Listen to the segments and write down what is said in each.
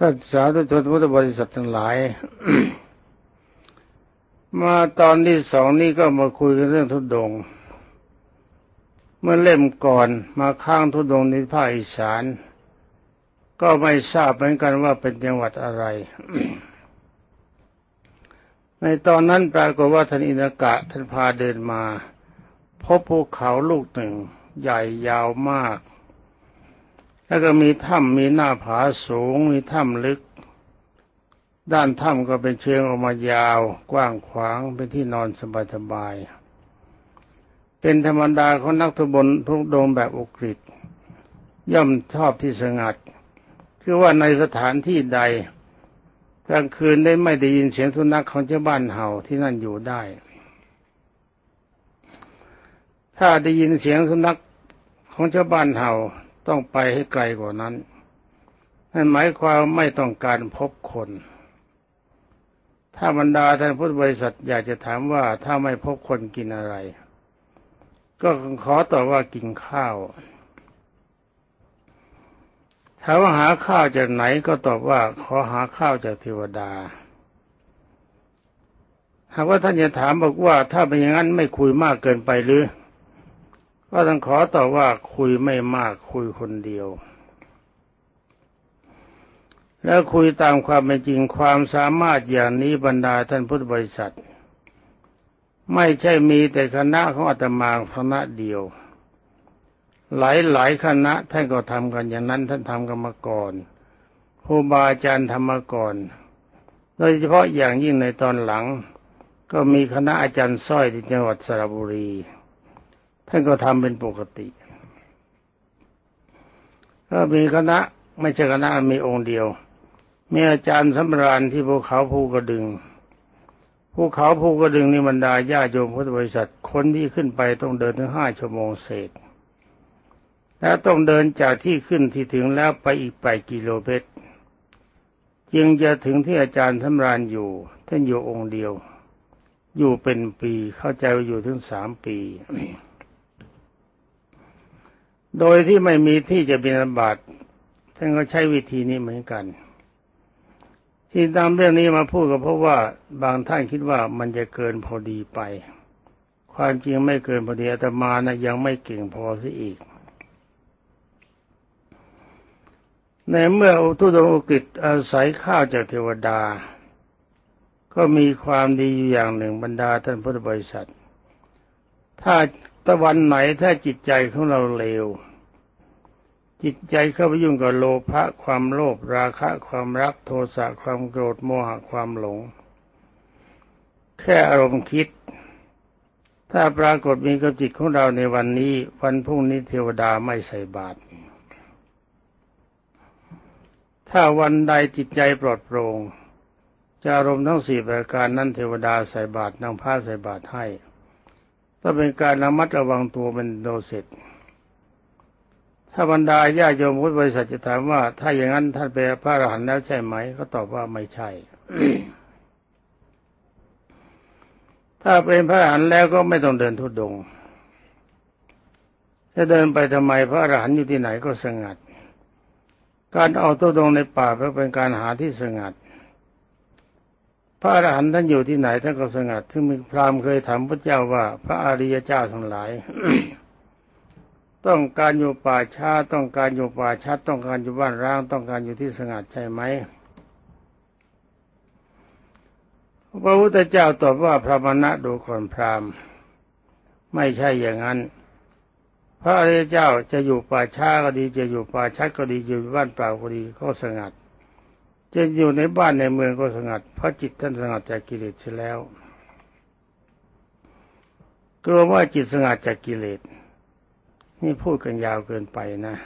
ท่านสาธุชนพุทธบริษัททั้งหลาย มาตอนที่สองนี้ก็มาคุยกันเรื่องทุดง เมื่อเล่มก่อนมาข้างทุดงในภาคอีสาน ก็ไม่ทราบเหมือนกันว่าเป็นจังหวัดอะไร ในตอนนั้นปรากฏว่าท่านอินกะท่านพาเดินมา พบภูเขาลูกหนึ่ง ใหญ่ยาวมาก แล้วก็มีถ้ำมีหน้าผาสูง มีถ้ำลึก ด้านถ้ำก็เป็นเชิงออกมายาว กว้างขวางเป็นที่นอนสบายๆเป็นธรรมดาของนักทุบนทุกดงแบบอุกฤษย่อมชอบที่สงัด คือว่าในสถานที่ใดกลางคืนได้ไม่ได้ยินเสียงสุนัขของเจ้าบ้านเห่าที่นั่นอยู่ได้ ถ้าได้ยินเสียงสุนัขของเจ้าบ้านเห่า ต้องไปให้ไกลกว่านั้นนั่นหมายความไม่ต้องการพบคน ถ้าบรรดาท่านพุทธบริษัทอยากจะถามว่าถ้าไม่พบคนกินอะไร ก็ขอตอบว่ากินข้าวถ้าว่าหาข้าวจากไหนก็ตอบว่าขอหาข้าวจากเทวดา หากว่าท่านจะถามบอกว่าถ้าเป็นอย่างนั้นไม่คุยมากเกินไปหรือ ก็ต้องขอตอบว่าคุยไม่มากคุยคนเดียว แล้วคุยตามความเป็นจริงความสามารถอย่างนี้บรรดาท่านพุทธบริษัท ไม่ใช่มีแต่คณะของอาตมาคณะเดียว หลายหลายคณะท่านก็ทำกันอย่างนั้นท่านทำกันมาก่อนครูบาอาจารย์ทำมาก่อนโดยเฉพาะอย่างยิ่งในตอนหลัง ก็มีคณะอาจารย์สร้อยที่จังหวัดสระบุรี ท่านก็ทำเป็นปกติก็มีคณะไม่ใช่คณะมีองค์เดียว มีอาจารย์สำราญที่ภูเขาภูกระดึงภูเขาภูกระดึงนี่บรรดาญาโยมพุทธบริษัทคนที่ขึ้นไปต้องเดินถึงห้าชั่วโมงเศษ แล้วต้องเดินจากที่ขึ้นที่ถึงแล้วไปอีกแปกิโลเมตรจึงจะถึงที่อาจารย์สำราญอยู่ ท่านอยู่องค์เดียว อยู่เป็นปีเข้าใจว่าอยู่ถึงสามปี โดยที่ไม่มีที่จะบิณฑบาตท่านก็ใช้วิธีนี้เหมือนกัน ที่ตามเรื่องนี้มาพูดก็เพราะว่าบางท่านคิดว่ามันจะเกินพอดีไป ความจริงไม่เกินพอดีอาตมานะยังไม่เก่งพอซะอีก ในเมื่ออุตุดงอุกฤษอาศัยข้าวจากเทวดา ก็มีความดีอยู่อย่างหนึ่งบรรดาท่านพุทธบริษัท ถ้า ตะวันไหนถ้าจิตใจของเราเลว จิตใจเข้าไปยุ่งกับโลภะความโลภราคะ ความรักโทสะความโกรธโมหะความหลง แค่อารมณ์คิด ถ้าปรากฏมีกับจิตของเราในวันนี้ วันพรุ่งนี้เทวดาไม่ใส่บาตรถ้าวันใดจิตใจปลอดโปร่งจะอารมณ์ทั้งสี่ประการนั้นเทวดาใส่บาตรนางผ้าใส่บาตรให้ ต้องเป็นการระมัดระวังตัวเป็นโดเสร็จ ถ้าบรรดาญาโยมพุทธบริษัทจะถามว่า ถ้าอย่างนั้นท่านเป็นพระอรหันต์แล้วใช่ไหม ก็ตอบว่าไม่ใช่ ถ้าเป็นพระอรหันต์แล้วก็ไม่ต้องเดินทุดงจะเดินไปทำไมพระอรหันต์อยู่ที่ไหนก็สงัด การเอาทุดงในป่าเพื่อเป็นการหาที่สงัด พระอรหันต์ท่านอยู่ที่ไหนท่านก็สงัด ซึ่งมีพราหมณ์เคยถามพระเจ้าว่า พระอริยเจ้าทั้งหลาย ต้องการอยู่ป่าช้าต้องการอยู่ป่าชัดต้องการอยู่บ้านร้าง ต้องการอยู่ที่สงัดใช่ไหมพระพุทธเจ้าตอบว่าพระมณะดูก่อนพราหมณ์ไม่ใช่อย่างนั้น พระอริยเจ้าจะอยู่ป่าช้าก็ดีจะอยู่ป่าชัดก็ดีอยู่บ้านเปล่าก็ดีก็สงัด จะอยู่ในบ้านในเมืองก็สงัดเพราะจิตท่านสงัดจากกิเลสเสียแล้วกลัวว่าจิตสงัดจากกิเลส นี่พูดกันยาวเกินไปนะ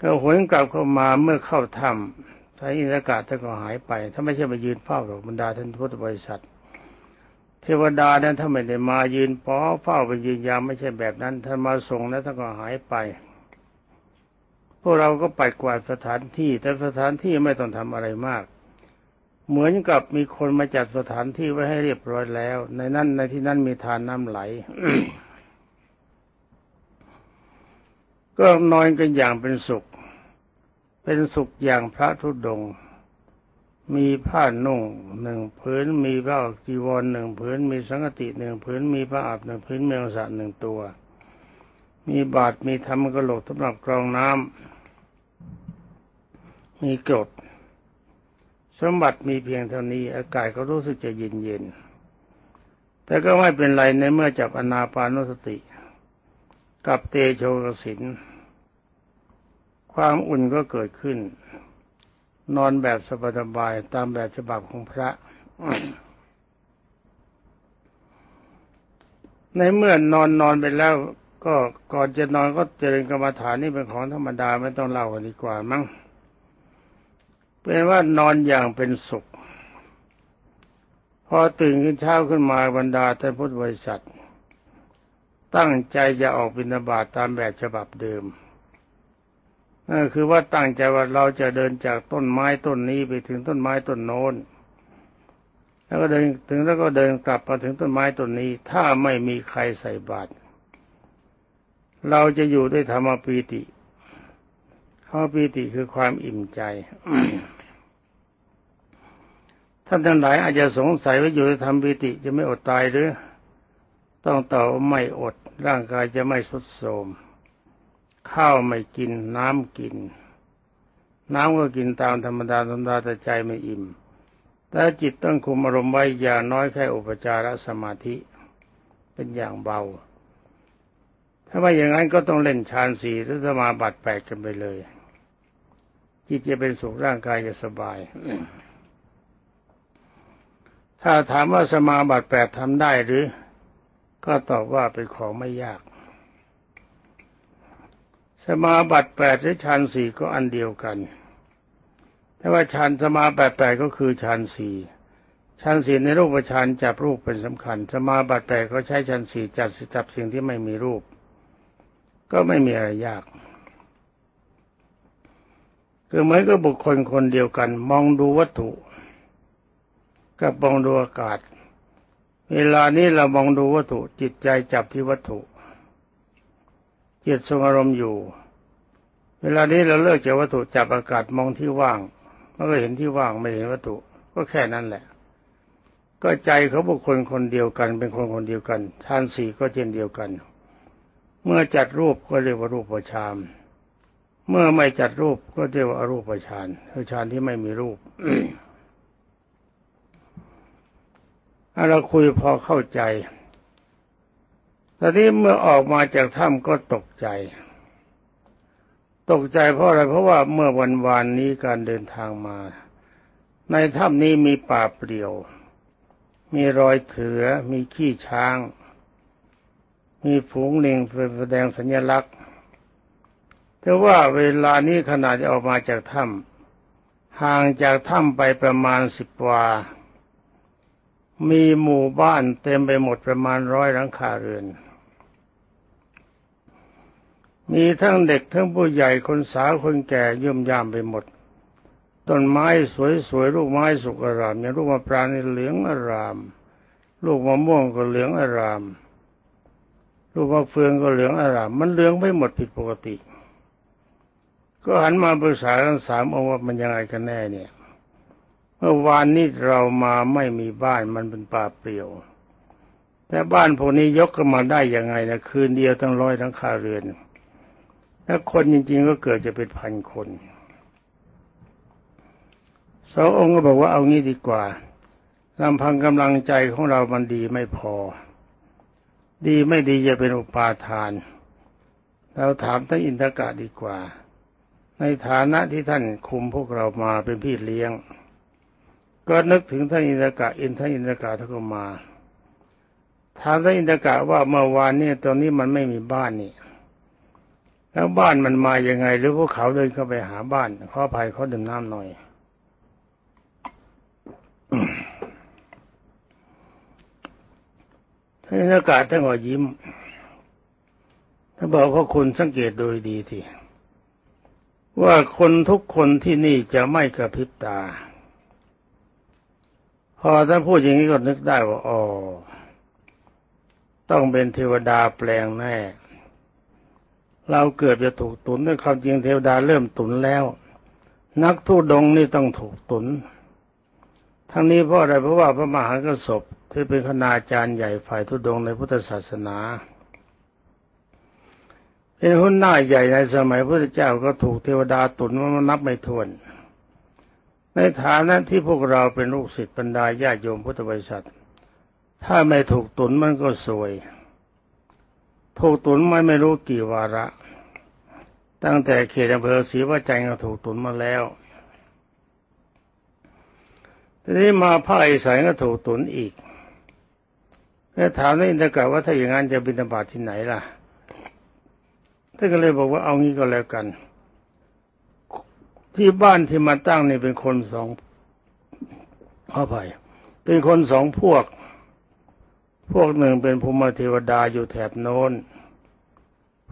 ก็หวนกลับเข้ามาเมื่อเข้าถ้ำสายอินทกาศท่านก็หายไป ถ้าไม่ใช่มายืนเฝ้าหรอกบรรดาท่านพุทธบริษัท เทวดานั้นถ้าไม่ได้มายืนป้อเฝ้าไปยืนยามไม่ใช่แบบนั้นท่านมาส่งแล้วท่านก็หายไป พวกเราก็ไปกวาดสถานที่ แต่สถานที่ไม่ต้องทำอะไรมาก เหมือนกับมีคนมาจัดสถานที่ไว้ให้เรียบร้อยแล้ว ในนั้นในที่นั้นมีทานน้ำไหล ก็นอนกันอย่างเป็นสุข เป็นสุขอย่างพระธุดงค์มีผ้านุ่งหนึ่งผืนมีผ้าจีวรหนึ่งผืนมีสังฆติหนึ่งผืนมีผ้าอาบหนึ่งผืนมีองศะหนึ่งตัว มีบาทมีธรรมกโหลกสำหรับกรองน้ำ มีกรด สมบัติมีเพียงเท่านี้ อากาศก็รู้สึกจะเย็นเย็นแต่ก็ไม่เป็นไรในเมื่อจับอนาปานุสติ กับเตโชกสินความอุ่นก็เกิดขึ้น นอนแบบสบายๆตามแบบฉบับของพระ ในเมื่อนอนนอนไปแล้ว ก็ก่อนจะนอนก็เจริญกรรมฐานนี่เป็นของธรรมดาไม่ต้องเล่ากันดีกว่ามั้ง เป็นว่านอนอย่างเป็นสุข พอตื่นขึ้นเช้าขึ้นมาบรรดาท่านพุทธบริษัท ตั้งใจจะออกบิณฑบาตตามแบบฉบับเดิมคือว่าตั้งใจว่าเราจะเดินจากต้นไม้ต้นนี้ไปถึงต้นไม้ต้นโน้น แล้วก็เดินถึงแล้วก็เดินกลับมาถึงต้นไม้ต้นนี้ ถ้าไม่มีใครใส่บาตรเราจะอยู่ด้วยธรรมปีติธรรมปีติคือความอิ่มใจ ท่านทั้งหลายอาจจะสงสัยว่าอยู่ด้วยธรรมปีติจะไม่อดตายหรือ ต้องตอบว่าไม่อด ร่างกายจะไม่สุดโทรมข้าวไม่กินน้ำกิน น้ำก็กินตามธรรมดาธรรมดาแต่ใจไม่อิ่มแต่จิตต้องคุมอารมณ์ไว้อย่างน้อยแค่อุปจารสมาธิ เป็นอย่างเบา ถ้าไม่อย่างนั้นก็ต้องเล่นฌานสี่หรือสมาบัติแปดกันไปเลย จิตจะเป็นสุขร่างกายจะสบาย ถ้าถามว่าสมาบัติแปดทำได้หรือ ก็ตอบว่าเป็นของไม่ยาก สมาบัติแปดหรือฌานสี่ก็อันเดียวกัน แต่ว่าฌานสมาบัติแปดก็คือฌานสี่ฌานสี่ในรูปฌานจับรูปเป็นสำคัญ สมาบัติแปดก็ใช้ฌานสี่จัดจับสิ่งที่ไม่มีรูป ก็ไม่มีอะไรยากคือเหมือนกับบุคคลคนเดียวกัน มองดูวัตถุ กับมองดูอากาศ เวลานี้เรามองดูวัตถุจิตใจจับที่วัตถุ จิตทรงอารมณ์อยู่ เวลานี้เราเลิกจากวัตถุจับอากาศมองที่ว่างมันก็เห็นที่ว่างไม่เห็นวัตถุ ก็แค่นั้นแหละ ก็ใจเขาบุคคลคนเดียวกัน เป็นคนคนเดียวกันฌานสี่ก็เช่นเดียวกัน เมื่อจัดรูปก็เรียกว่ารูปฌานเมื่อไม่จัดรูปก็เรียกว่าอรูปฌานคือฌานที่ไม่มีรูป เราคุยพอเข้าใจ ตอนนี้เมื่อออกมาจากถ้ำก็ตกใจ ตกใจเพราะอะไร เพราะว่าเมื่อวันวานนี้การเดินทางมา ในถ้ำนี้มีป่าเปลี่ยว มีรอยเถือ มีขี้ช้าง มีฝูงลิงแสดงสัญลักษณ์แต่ว่าเวลานี้ขนาดออกมาจากถ้ำห่างจากถ้ำไปประมาณสิบวา มีหมู่บ้านเต็มไปหมดประมาณร้อยหลังคาเรือน มีทั้งเด็กทั้งผู้ใหญ่คนสาวคนแก่ย่มยามไปหมด ต้นไม้สวยๆลูกไม้สุกอารามอย่างลูกมะปรางนี่เหลืองอาราม ลูกมะม่วงก็เหลืองอาราม ลูกมะเฟืองก็เหลืองอาราม มันเหลืองไม่หมดผิดปกติ ก็หันมาปรึกษากันสามองค์ว่ามันยังไงกันแน่เนี่ย เมื่อวานนี้เรามาไม่มีบ้านมันเป็นป่าเปลี่ยว แต่บ้านพวกนี้ยกขึ้นมาได้ยังไงนะคืนเดียวตั้งร้อยทั้งคาเรือนถ้าคนจริง ๆ ก็เกิดจะเป็นพันคนสององค์ก็บอกว่าเอางี้ดีกว่าลำพังกำลังใจของเรามันดีไม่พอ ดีไม่ดีจะเป็นอุปาทาน เราถามท่านอินทกะดีกว่า ในฐานะที่ท่านคุมพวกเรามาเป็นพี่เลี้ยง ก็นึกถึงท่านอินทกะอินท่านอินทกะท่านก็มาถามท่านอินทกะว่าเมื่อวานนี้ตอนนี้มันไม่มีบ้านนี่ แล้วบ้านมันมายังไง หรือพวกเขาเดินเข้าไปหาบ้านขออภัยเขาดื่มน้ำหน่อยท่านอากาท่านก็ยิ้มถ้านบอกว่าคุณสังเกตโดยดีทีว่าคนทุกคนที่นี่จะไม่กระพริบตา พอท่านพูดอย่างนี้ก็นึกได้ว่าอ๋อต้องเป็นเทวดาแปลงแน่เราเกิดจะถูกตุนด้วยความจริงเทวดาเริ่มตุนแล้ว นักทูดงนี่ต้องถูกตุน ทั้งนี้เพราะอะไรเพราะว่าพระมหากระสบที่เป็นคณาจารย์ใหญ่ฝ่ายทุดงในพุทธศาสนาเป็นหุ้นหน้าใหญ่ในสมัยพระเจ้าก็ถูกเทวดาตุนว่ามันนับไม่ถ้วน ในฐานะที่พวกเราเป็นลูกศิษย์บรรดาญาโยมพุทธบริษัท ถ้าไม่ถูกตุนมันก็สวย ถูกตุนไม่ไม่รู้กี่วาระ ตั้งแต่เขตอำเภอศรีวจันทร์ก็ถูกตุนมาแล้วทีนี้มาภาคอีสานก็ถูกตุนอีกแล้วถามนายอินทกะว่าถ้าอย่างนั้นจะบินบาตที่ไหนล่ะท่านก็เลยบอกว่าเอางี้ก็แล้วกัน ที่บ้านที่มาตั้งนี่เป็นคนสองข้อไปเป็นคนสองพวก พวกหนึ่งเป็นภูมิเทวดาอยู่แถบโน้น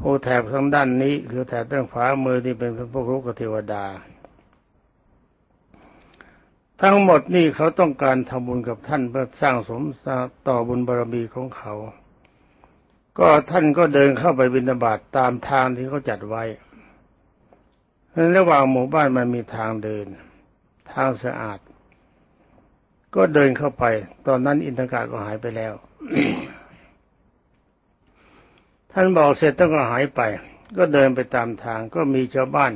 พวกแถบทางด้านนี้ คือแถบด้านขวามือที่เป็นพวกรุกเทวดา ทั้งหมดนี่เขาต้องการทำบุญกับท่านเพื่อสร้างสมต่อบุญบารมีของเขา ก็ท่านก็เดินเข้าไปบิณฑบาตตามทางที่เขาจัดไว้ ระหว่างหมู่บ้านมันมีทางเดิน ทางสะอาด ก็เดินเข้าไป ตอนนั้นอินทกาก็หายไปแล้ว ท่านบอกเสร็จต้องก็หายไป ก็เดินไปตามทางก็มีชาวบ้าน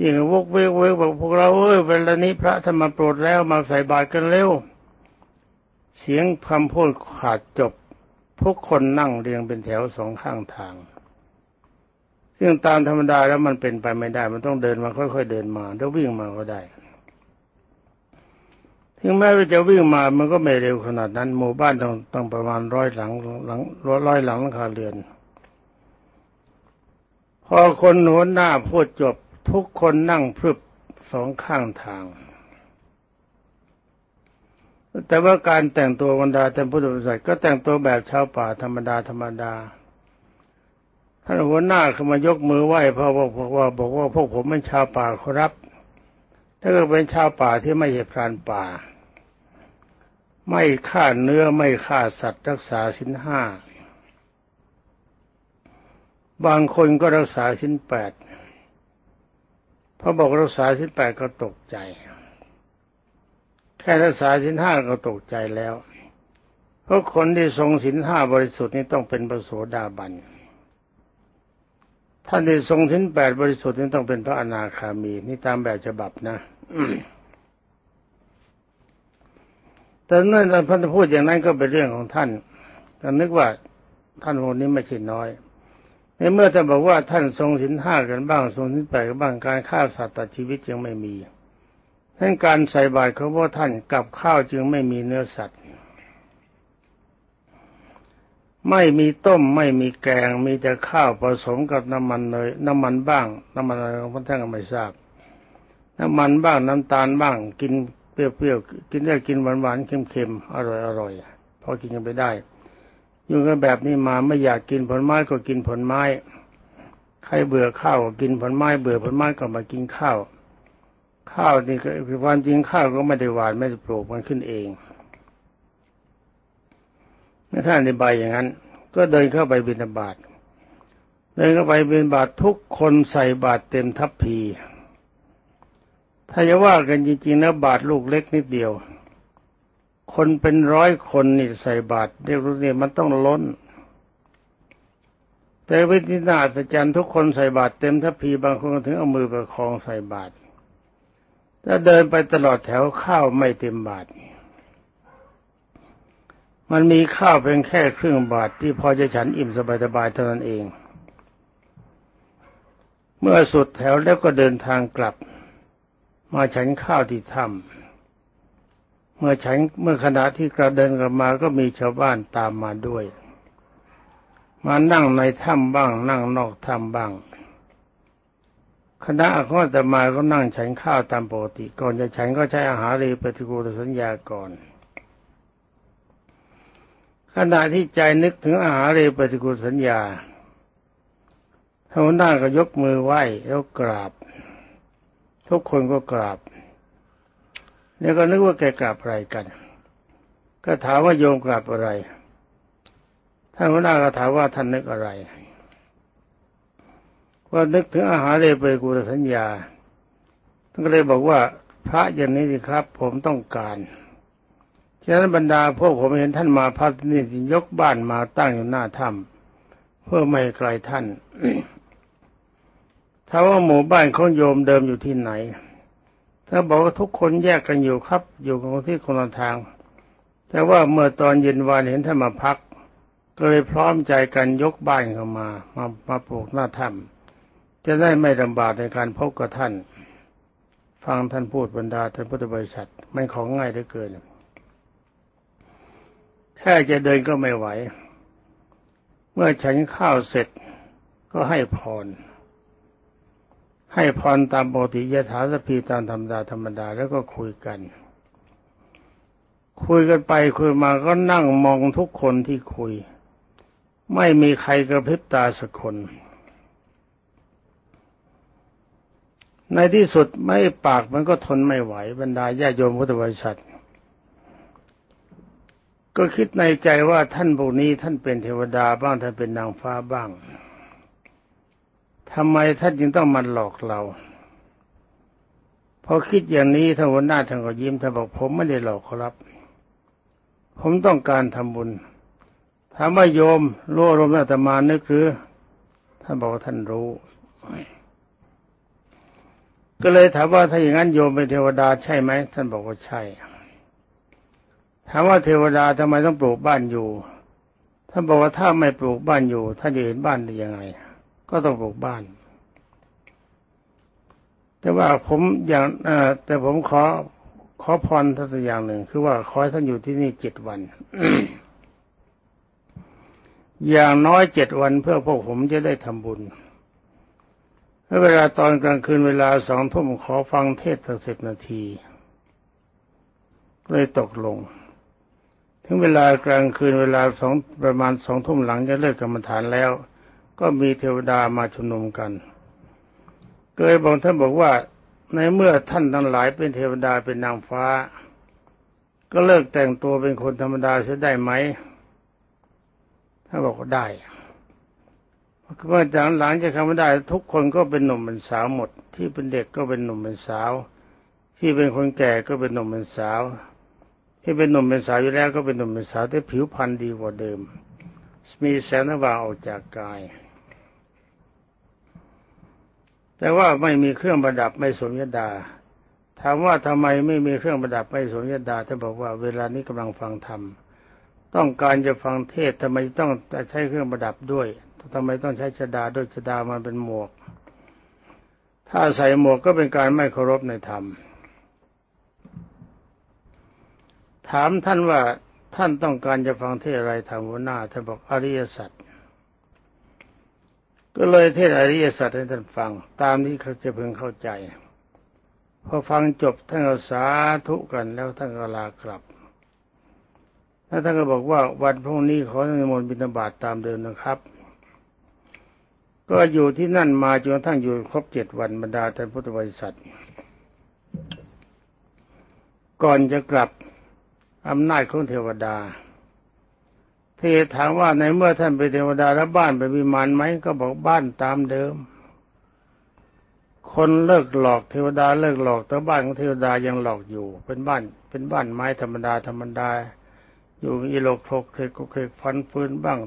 ยิ่งวกเวกเวกบอกพวกเราเอ้ยเวลานี้พระธรรมโปรดแล้วมาใส่บาตรกันเร็ว เสียงคำพูดขาดจบทุกคนนั่งเรียงเป็นแถวสองข้างทาง ซึ่งตามธรรมดาแล้วมันเป็นไปไม่ได้ มันต้องเดินมาค่อยๆเดินมาแล้ววิ่งมาก็ได้ ถึงแม้ว่าจะวิ่งมา มันก็ไม่เร็วขนาดนั้น หมู่บ้านต้องต้องประมาณร้อยหลังหลังร้อยหลังคาเรือน พอคนหัวหน้าพูดจบทุกคนนั่งพรึบสองข้างทาง แต่ว่าการแต่งตัวบรรดาท่านพุทธบริษัทก็แต่งตัวแบบชาวป่าธรรมดาธรรมดา ท่านหัวหน้าเข้ามายกมือไหว้เพราะว่าว่าบอกว่าพวกผมเป็นชาวป่าครับถ้าเกิดเป็นชาวป่าที่ไม่ใช่พรานป่า ไม่ฆ่าเนื้อไม่ฆ่าสัตว์รักษาสินห้าบางคนก็รักษาสินแปดพอบอกรักษาสินแปดก็ตกใจ แค่รักษาสินห้าก็ตกใจแล้ว เพราะคนที่ทรงสินห้าบริสุทธิ์นี่ต้องเป็นพระโสดาบัน ท่านที่ทรงสินแปดบริสุทธิ์นี่ต้องเป็นพระอนาคามี นี่ตามแบบฉบับนะแต่เมื่อท่านพูดอย่างนั้นก็เป็นเรื่องของท่านแต่นึกว่าท่านคนนี้ไม่ใช่น้อยในเมื่อท่านบอกว่าท่านทรงสินห้ากันบ้างทรงสินแปดกันบ้างการฆ่าสัตว์ตัดชีวิตยังไม่มีทั้นการใส่บาตรของพระท่านกับข้าวจึงไม่มีเนื้อสัตว์ ไม่มีต้มไม่มีแกง มีแต่ข้าวผสมกับน้ำมันเลยน้ำมันบ้าง น้ำมันอะไรของท่านก็ไม่ทราบ น้ำมันบ้างน้ำตาลบ้าง กินเปรี้ยวๆกินได้กินหวานๆเค็มๆอร่อยๆพอกินกันไปได้อยู่กันแบบนี้มาไม่อยากกินผลไม้ก็กินผลไม้ ใครเบื่อข้าวก็กินผลไม้ เบื่อผลไม้ก็มากินข้าว ข้าวนี่ก็ความจริงข้าวก็ไม่ได้หวานไม่ได้ปลูกมันขึ้นเอง เมื่อท่านในใบอย่างนั้น ก็เดินเข้าไปบิณฑบาตเดินเข้าไปบิณฑบาตทุกคนใส่บาตรเต็มทัพพี ถ้าจะว่ากันจริงๆนะบาตรลูกเล็กนิดเดียว คนเป็นร้อยคนนี่ใส่บาตรเรียกรู้นี่มันต้องล้น แต่วิธีนาอัศจรรย์ทุกคนใส่บาตรเต็มทัพพีบางคนถึงเอามือประคองใส่บาตรถ้าเดินไปตลอดแถวข้าวไม่เต็มบาตร มันมีข้าวเพียงแค่ครึ่งบาทที่พอจะฉันอิ่มสบายๆเท่านั้นเอง เมื่อสุดแถวแล้วก็เดินทางกลับ มาฉันข้าวที่ถ้ำเมื่อฉันเมื่อขณะที่กระเดินกลับมาก็มีชาวบ้านตามมาด้วย มานั่งในถ้ำบ้าง นั่งนอกถ้ำบ้างคณะข้อแต่มาก็นั่งฉันข้าวตามปกติก่อนจะฉันก็ใช้อาหารเรปฏิกูลสัญญาก่อน ขณะที่ใจนึกถึงอาหารเรปฏิกูลสัญญาท่านหน้าก็ยกมือไหว้แล้วกราบ ทุกคนก็กราบ แล้วก็นึกว่าแกกราบอะไรกัน ก็ถามว่าโยมกราบอะไร ท่านหัวหน้าก็ถามว่าท่านนึกอะไรว่านึกถึงอาหารเลยไปกุลสัญญาท่านก็เลยบอกว่าพระอย่างนี้สิครับ ผมต้องการ ฉะนั้นบรรดาพวกผมเห็นท่านมาพักที่นี่ยกบ้านมาตั้งอยู่หน้าถ้ำเพื่อไม่ไกลท่านถ้าว่าหมู่บ้านของโยมเดิมอยู่ที่ไหน ถ้าบอกว่าทุกคนแยกกันอยู่ครับ อยู่กันที่คนละทาง แต่ว่าเมื่อตอนเย็นวานเห็นท่านมาพัก ก็เลยพร้อมใจกันยกบ้านเข้ามา มามาปลูกหน้าถ้ำจะได้ไม่ลำบากในการพบกับท่าน ฟังท่านพูดบรรดาท่านพุทธบริษัทไม่ของง่ายได้เกิน ค่จะเดินก็ไม่ไหว เมื่อฉันข้าวเสร็จก็ให้พร ให้พรตามปกติยถาสพีตามธรรมดาธรรมดาแล้วก็คุยกัน คุยกันไปคุยมาก็นั่งมองทุกคนที่คุย ไม่มีใครกระพริบตาสักคน ในที่สุดไม่ปากมันก็ทนไม่ไหวบรรดาญาโยมพุทธบริษัท ก็คิดในใจว่าท่านพวกนี้ท่านเป็นเทวดาบ้างท่านเป็นนางฟ้าบ้างทำไมท่านจึงต้องมาหลอกเราพอคิดอย่างนี้ท่านหัวหน้าท่านก็ยิ้มท่านบอกผมไม่ได้หลอกครับ ผมต้องการทำบุญถามว่าโยมรู้อารมณ์อาตมานึกหรือท่านบอกว่าท่านรู้ ก็เลยถามว่าถ้าอย่างนั้นโยมเป็นเทวดาใช่ไหมท่านบอกว่าใช่ ถามว่าเทวดาทำไมต้องปลูกบ้านอยู่ท่านบอกว่าถ้าไม่ปลูกบ้านอยู่ท่านจะเห็นบ้านได้ยังไง ก็ต้องปลูกบ้าน แต่ว่าผมอย่างแต่ผมขอขอพรท่านสักอย่างหนึ่ง คือว่าขอให้ท่านอยู่ที่นี่เจ็ดวัน อย่างน้อยเจ็ดวันเพื่อพวกผมจะได้ทำบุญเวลาตอนกลางคืนเวลาสองทุ่มขอฟังเทศสักสิบนาทีเลยตกลง ถึงเวลากลางคืนเวลาสองประมาณสองทุ่มหลังจะเลิกกรรมฐานแล้ว ก็มีเทวดามาชุมนุมกันเคยบอกท่านบอกว่าในเมื่อท่านทั้งหลายเป็นเทวดาเป็นนางฟ้า ก็เลิกแต่งตัวเป็นคนธรรมดาเสียได้ไหมท่านบอกว่าได้เมื่อจากหลังจากคำว่าได้ ทุกคนก็เป็นหนุ่มเป็นสาวหมด ที่เป็นเด็กก็เป็นหนุ่มเป็นสาว ที่เป็นคนแก่ก็เป็นหนุ่มเป็นสาว ที่เป็นหนุ่มเป็นสาวอยู่แล้วก็เป็นหนุ่มเป็นสาวแต่ผิวพรรณดีกว่าเดิม มีแสงสว่างออกจากกาย แต่ว่าไม่มีเครื่องประดับไม่สมยดาถามว่าทำไมไม่มีเครื่องประดับไม่สมยดาท่านบอกว่าเวลานี้กำลังฟังธรรมต้องการจะฟังเทศทำไมต้องใช้เครื่องประดับด้วยทำไมต้องใช้ชดาด้วยชดามันเป็นหมวก ถ้าใส่หมวกก็เป็นการไม่เคารพในธรรม ถามท่านว่าท่านต้องการจะฟังเทศอะไรทางหัวหน้าท่านบอกอริยสัจก็เลยเทศอริยสัจให้ท่านฟัง ตามที่เขาจะพึงเข้าใจพอฟังจบท่านก็สาธุกันแล้วท่านก็ลากลับแล้วท่านก็บอกว่าวันพรุ่งนี้ขอท่านมนต์บิณฑบาตตามเดิมนะครับ ก็อยู่ที่นั่นมาจนกระทั่งอยู่ครบเจ็ดวันบรรดาท่านพุทธบริษัท ก่อนจะกลับ อำนาจของเทวดาที่ถามว่าในเมื่อท่านเป็นเทวดาแล้วบ้านเป็นวิมานไหมก็บอกบ้านตามเดิม คนเลิกหลอกเทวดาเลิกหลอกแต่บ้านของเทวดายังหลอกอยู่ เป็นบ้าน เป็นบ้านไม้ธรรมดาธรรมดา อยู่อีโลกโคกเคกเคกฟันฟืนบ้าง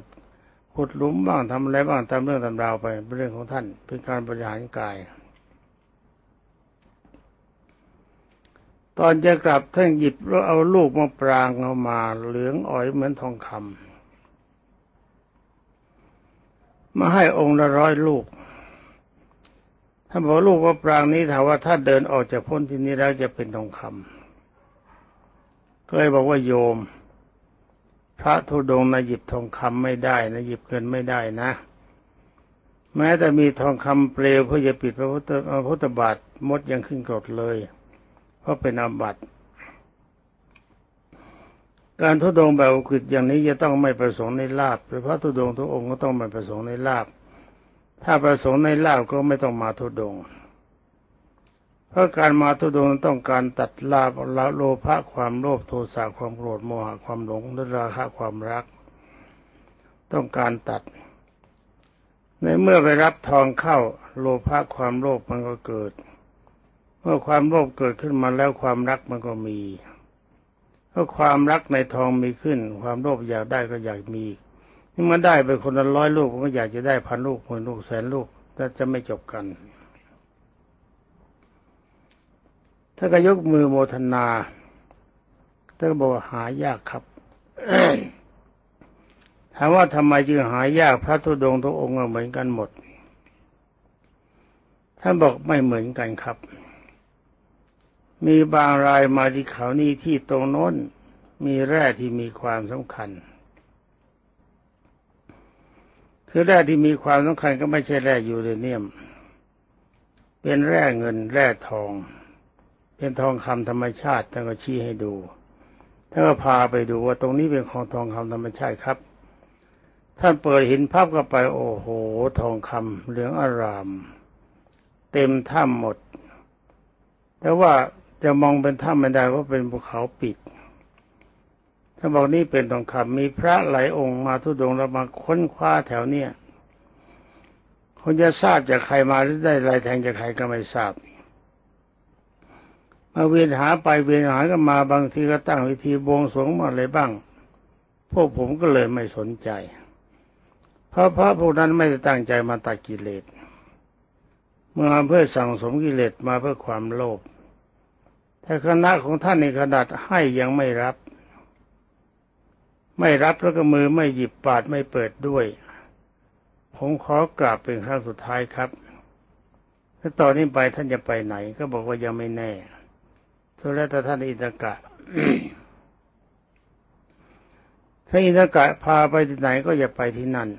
ขุดหลุมบ้างทำอะไรบ้างตามเรื่องตามราวไปเป็นเรื่องของท่านเป็นการบริหารกาย ตอนจะกลับท่านหยิบแล้วเอาลูกมาปรางเอามา เหลืองอ่อยเหมือนทองคำมาให้องค์ละร้อยลูกท่านบอกลูกว่าปรางนี้ถามว่าถ้าเดินออกจากพ้นที่นี้แล้วจะเป็นทองคำก็เลยบอกว่าโยม พระธุดงนะหยิบทองคำไม่ได้นะหยิบเงินไม่ได้นะแม้แต่มีทองคำเปลวเพื่อจะปิดพระพุทธบาทมดยังขึ้นกรดเลย เพราะเป็นอาบัติ การทุดงแบบอุกฤษอย่างนี้จะต้องไม่ประสงค์ในลาบเพราะทุดงทุกองค์ก็ต้องไม่ประสงค์ในลาบถ้าประสงค์ในลาบก็ไม่ต้องมาทุดง เพราะการมาทุดงต้องการตัดลาบละโลภะความโลภโทสะความโกรธโมหะความหลงและราคะความรัก ต้องการตัด ในเมื่อไปรับทองเข้าโลภะความโลภมันก็เกิด เมื่อความโลภเกิดขึ้นมาแล้วความรักมันก็มีเมื่อความรักในทองมีขึ้น ความโลภอยากได้ก็อยากมีนี่มันได้ไปคนละร้อยลูกก็อยากจะได้พันลูกหมื่นลูกแสนลูกแต่จะไม่จบกันถ้าก็ยกมือโมทนาท่านก็บอกว่าหายากครับถามว่าทำไมจึงหายากพระธุดงค์ทุกองค์เหมือนกันหมด ท่านบอกไม่เหมือนกันครับ มีบางรายมาที่เขานี่ที่ตรงโน้นมีแร่ที่มีความสำคัญ คือแร่ที่มีความสำคัญก็ไม่ใช่แร่ยูเรเนียม เป็นแร่เงินแร่ทอง เป็นทองคำธรรมชาติท่านก็ชี้ให้ดูท่านก็พาไปดูว่าตรงนี้เป็นของทองคำธรรมชาติครับ ท่านเปิดหินภาพก็ไป โอ้โห ทองคำเหลืองอาราม เต็มถ้ำหมด แต่ว่า จะมองเป็นถ้ำไม่ได้เพราะเป็นภูเขาปิดท่านบอกนี่เป็นทองคำมีพระหลายองค์มาทุดงแล้วมาค้นคว้าแถวเนี้ยคนจะทราบจากใครมาหรือได้ลายแทงจากใครก็ไม่ทราบ มาเวียนหาไปเวียนหาก็มาบางทีก็ตั้งวิธีบวงสรวงมาอะไรบ้าง พวกผมก็เลยไม่สนใจ เพราะพระพวกนั้นไม่ได้ตั้งใจมาตัดกิเลสมาเพื่อสั่งสมกิเลสมาเพื่อความโลภ แต่คณะของท่านในขนาดให้ยังไม่รับ ไม่รับแล้วก็มือไม่หยิบปาดไม่เปิดด้วย ผมขอกราบเป็นครั้งสุดท้ายครับถ้าตอนนี้ไปท่านจะไปไหน ก็บอกว่ายังไม่แน่ทุแล้วแต่ท่านอินทกะถ้าอินทกะพาไปที่ไหนก็อย่าไปที่นั่น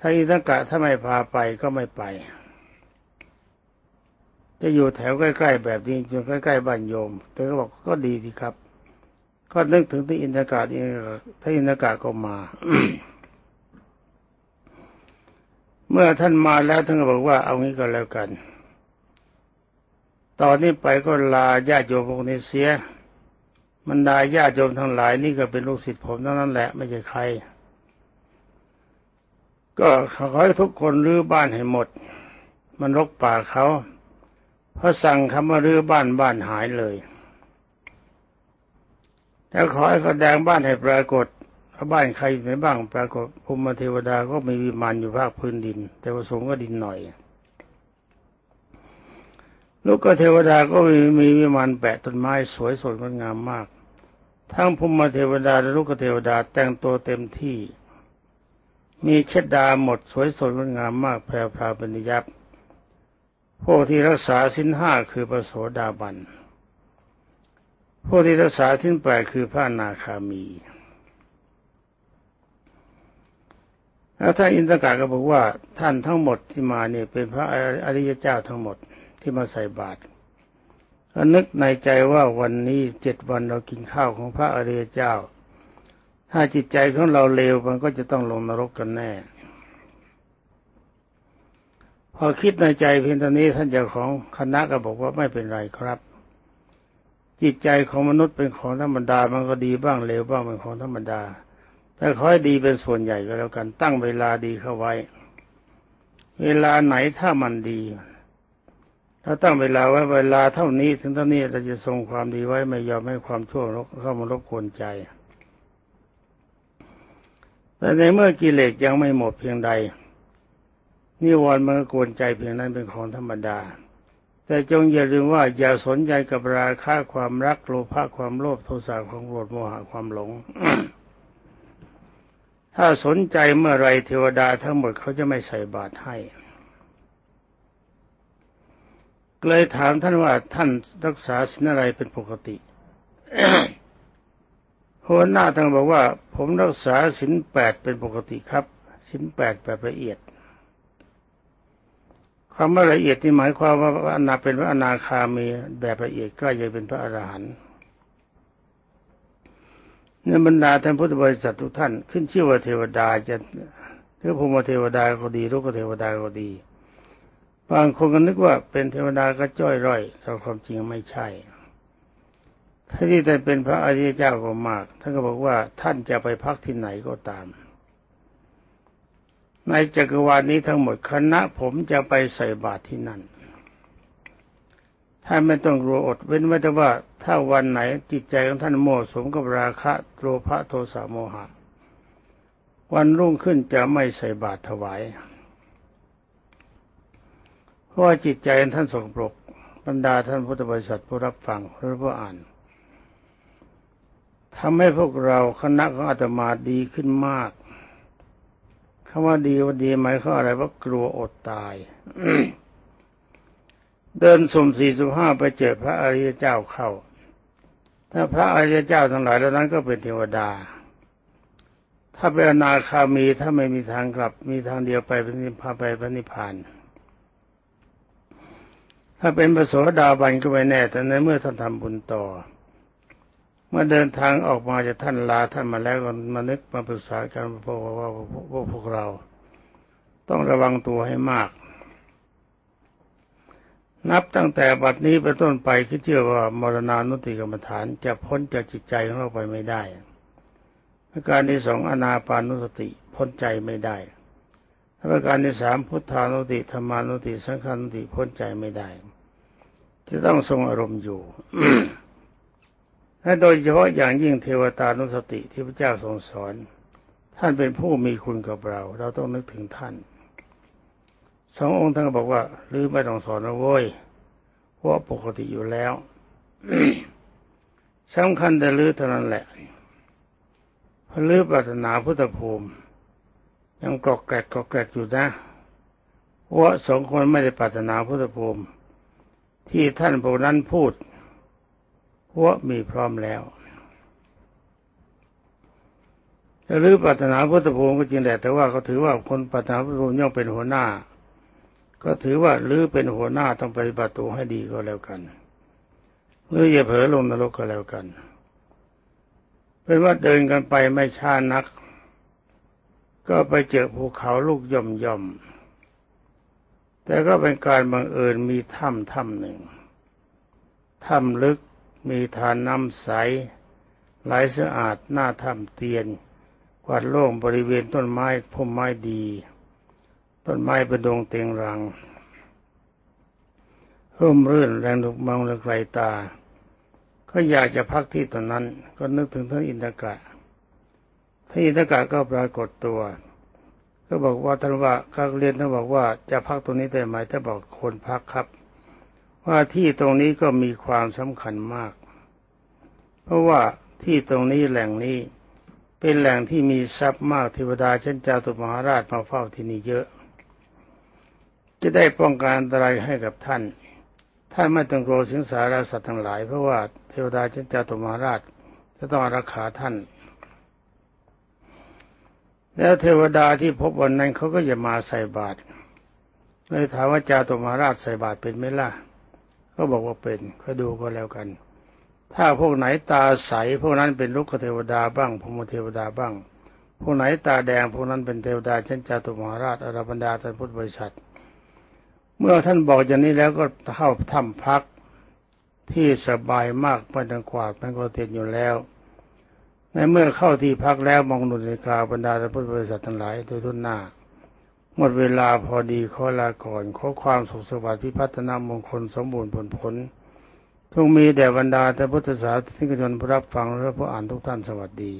ถ้าอินทกะถ้าไม่พาไปก็ไม่ไป จะอยู่แถวใกล้ๆแบบนี้จนใกล้ๆบ้านโยมแต่ก็บอกก็ดีทีครับ ก็นึกถึงที่อินทกะอินถ้าอินทกะก็มา เมื่อท่านมาแล้วท่านก็บอกว่าเอางี้ก็แล้วกัน ตอนนี้ไปก็ลาญาติโยมพวกนี้เสียมันดาญาติโยมทั้งหลายนี่ก็เป็นลูกศิษย์ผมทั้งนั้นแหละไม่ใช่ใคร ก็ขอให้ทุกคนรื้อบ้านให้หมด มันรกป่าเขา พระสั่งคำว่ารื้อบ้านบ้านหายเลยแล้วขอให้แสดงบ้านให้ปรากฏว่าบ้านใครอยู่ในบ้างปรากฏภูมิเทวดาก็มีวิมานอยู่ภาคพื้นดิน แต่ว่าสูงก็ดินหน่อย ลูกกเทวดาก็มีมีวิมานแปะต้นไม้สวยสดงดงามมาก ทั้งภูมิเทวดาและลูกเทวดาแต่งตัวเต็มที่ มีเชดดาหมดสวยสดงดงามมากแพรวพราวเป็นยับ พวกที่รักษาสินห้าคือพระโสดาบัน พวกที่รักษาสินแปดคือพระนาคามี แล้วท่านอินทกาก็บอกว่าท่านทั้งหมดที่มาเนี่ยเป็นพระอริยเจ้าทั้งหมดที่มาใส่บาตรก็นึกในใจว่าวันนี้เจ็ดวันเรากินข้าวของพระอริยเจ้า ถ้าจิตใจของเราเลวมันก็จะต้องลงนรกกันแน่ พอคิดในใจเพียงเท่านี้ท่านเจ้าของคณะก็บอกว่าไม่เป็นไรครับ จิตใจของมนุษย์เป็นของธรรมดามันก็ดีบ้างเลวบ้างเป็นของธรรมดา แต่ขอให้ดีเป็นส่วนใหญ่ก็แล้วกันตั้งเวลาดีเข้าไว้ เวลาไหนถ้ามันดี ถ้าตั้งเวลาไว้เวลาเท่านี้ถึงเท่านี้เราจะทรงความดีไว้ไม่ยอมให้ความชั่วเข้ามารบกวนใจแต่ในเมื่อกิเลสยังไม่หมดเพียงใด นิวรณ์มันกวนใจเพียงนั้นเป็นของธรรมดา แต่จงอย่าลืมว่าอย่าสนใจกับราคะความรักโลภะความโลภโทสะความโกรธโมหะความหลง ถ้าสนใจเมื่อไรเทวดาทั้งหมดเขาจะไม่ใส่บาตรให้เลยถามท่านว่าท่านรักษาสินอะไรเป็นปกติหัวหน้าท่านบอกว่า ผมรักษาสินแปดเป็นปกติครับสินแปดแบบละเอียด ความว่าละเอียดที่หมายความว่าอนาเป็นพระอนาคามีแบบละเอียดใกล้จะเป็นพระอรหันต์ในบรรดาท่านพุทธบริษัททุกท่าน ขึ้นชื่อว่าเทวดาจะหรือภูมิเทวดาก็ดีลูกเทวดาก็ดี บางคนก็นึกว่าเป็นเทวดาก็จ้อยร่อยแต่ความจริงไม่ใช่ถ้านที่ท่านเป็นพระอริยเจ้าก็มาก ท่านก็บอกว่าท่านจะไปพักที่ไหนก็ตาม ในจักรวาลนี้ทั้งหมดคณะผมจะไปใส่บาตรที่นั่นท่านไม่ต้องกลัวอดเว้นไว้แต่ว่าถ้าวันไหนจิตใจของท่านโมสมกับราคะโลภะโทสะโมหะ วันรุ่งขึ้นจะไม่ใส่บาตรถวาย เพราะจิตใจของท่านสกปรกบรรดาท่านพุทธบริษัทผู้รับฟังหรือผู้อ่านทำให้พวกเราคณะของอาตมาดีขึ้นมาก คำว่าดีว่าดีหมายเขาอะไรว่ากลัวอดตาย เดินสุ่มสี่สุห้าไปเจอพระอริยเจ้าเข้า ถ้าพระอริยเจ้าทั้งหลายเหล่านั้นก็เป็นเทวดา ถ้าเป็นอนาคามีถ้าไม่มีทางกลับ มีทางเดียวไปเป็นนิพพานไปพระนิพพานถ้าเป็นพระโสดาบันก็ไม่แน่แต่ในเมื่อท่านทำบุญต่อ เมื่อเดินทางออกมาจากท่านลาท่านมาแล้วก็มานึกมาปรึกษากันพวกว่าพวกพวกเรา ต้องระวังตัวให้มาก นับตั้งแต่บัดนี้เป็นต้นไปคิดเชื่อว่ามรณานุติกรรมฐานจะพ้นจากจิตใจของเราไปไม่ได้ประการที่สองอนาปานุสติพ้นใจไม่ได้ประการที่สามพุทธานุติธรรมานุติสังขานุติพ้นใจไม่ได้จะต้องทรงอารมณ์อยู่ และโดยเฉพาะอย่างยิ่งเทวตานุสติที่พระเจ้าทรงสอน ท่านเป็นผู้มีคุณกับเรา เราต้องนึกถึงท่านสององค์ท่านก็บอกว่าหรือไม่ต้องสอนนะโว้ยเพราะปกติอยู่แล้วสำคัญแต่ลือเท่านั้นแหละพลือปรารถนาพุทธภูมิ ยังกรอกแกรกกรอกแกรกอยู่นะว่าสองคนไม่ได้ปรารถนาพุทธภูมิ ที่ท่านพวกนั้นพูด ว่ามีพร้อมแล้วหรือปรารถนาพุทธภูมิก็จริงแหละแต่ว่าเขาถือว่าคนปรารถนาพุทธภูมิย่อมเป็นหัวหน้า ก็ถือว่าหรือเป็นหัวหน้าต้องปฏิบัติตัวให้ดีก็แล้วกันหรืออย่าเผลอลงนรกก็แล้วกัน เป็นว่าเดินกันไปไม่ช้านัก ก็ไปเจอภูเขาลูกย่อมย่อมแต่ก็เป็นการบังเอิญมีถ้ำถ้ำหนึ่งถ้ำลึก มีทานน้ำใสไหลสะอาดหน้าถ้ำเตียนกวาดโล่งบริเวณต้นไม้พุ่มไม้ดี ต้นไม้เป็นดงเตียงรังร่มรื่นแรงดุกมองเลยไกลตา ก็อยากจะพักที่ตรงนั้น ก็นึกถึงท่านอินทกะท่านอินทกะก็ปรากฏตัว ก็บอกว่าท่านว่าก็เรียนท่านบอกว่าจะพักตรงนี้ได้ไหมถ้าบอกคนพักครับ ว่าที่ตรงนี้ก็มีความสำคัญมาก เพราะว่าที่ตรงนี้แหล่งนี้เป็นแหล่งที่มีทรัพย์มากเทวดาเช่นจาตุมหาราชมาเฝ้าที่นี่เยอะ จะได้ป้องกันอันตรายให้กับท่าน ท่านไม่ต้องกลัวสิงสารสัตว์ทั้งหลาย เพราะว่าเทวดาเช่นจาตุมหาราชจะต้องรักษาท่าน แล้วเทวดาที่พบวันนั้นเขาก็จะมาใส่บาตรเลยถามว่าจาตุมหาราชใส่บาตรเป็นไหมล่ะ ก็บอกว่าเป็นก็ดูก็แล้วกัน ถ้าพวกไหนตาใสพวกนั้นเป็นลูกเทวดาบ้างพมเทวดาบ้าง พวกไหนตาแดงพวกนั้นเป็นเทวดาเช่นจาตุมหาราชอรบรรดาท่านพุทธบริษัท เมื่อท่านบอกอย่างนี้แล้วก็เข้าถ้ำพักที่สบายมากไม่ต้องกวาดมันก็เต็นอยู่แล้ว ในเมื่อเข้าที่พักแล้วมองนุนาฬิกาบรรดาท่านพุทธบริษัททั้งหลายโดยทุนหน้า หมดเวลาพอดีขอลาก่อน ขอความสุขสวัสดิ์พิพัฒนามงคลสมบูรณ์ผลผลทุกมีแด่บรรดาแต่พุทธศาสนิกชนผู้รับฟังและผู้อ่านทุกท่านสวัสดี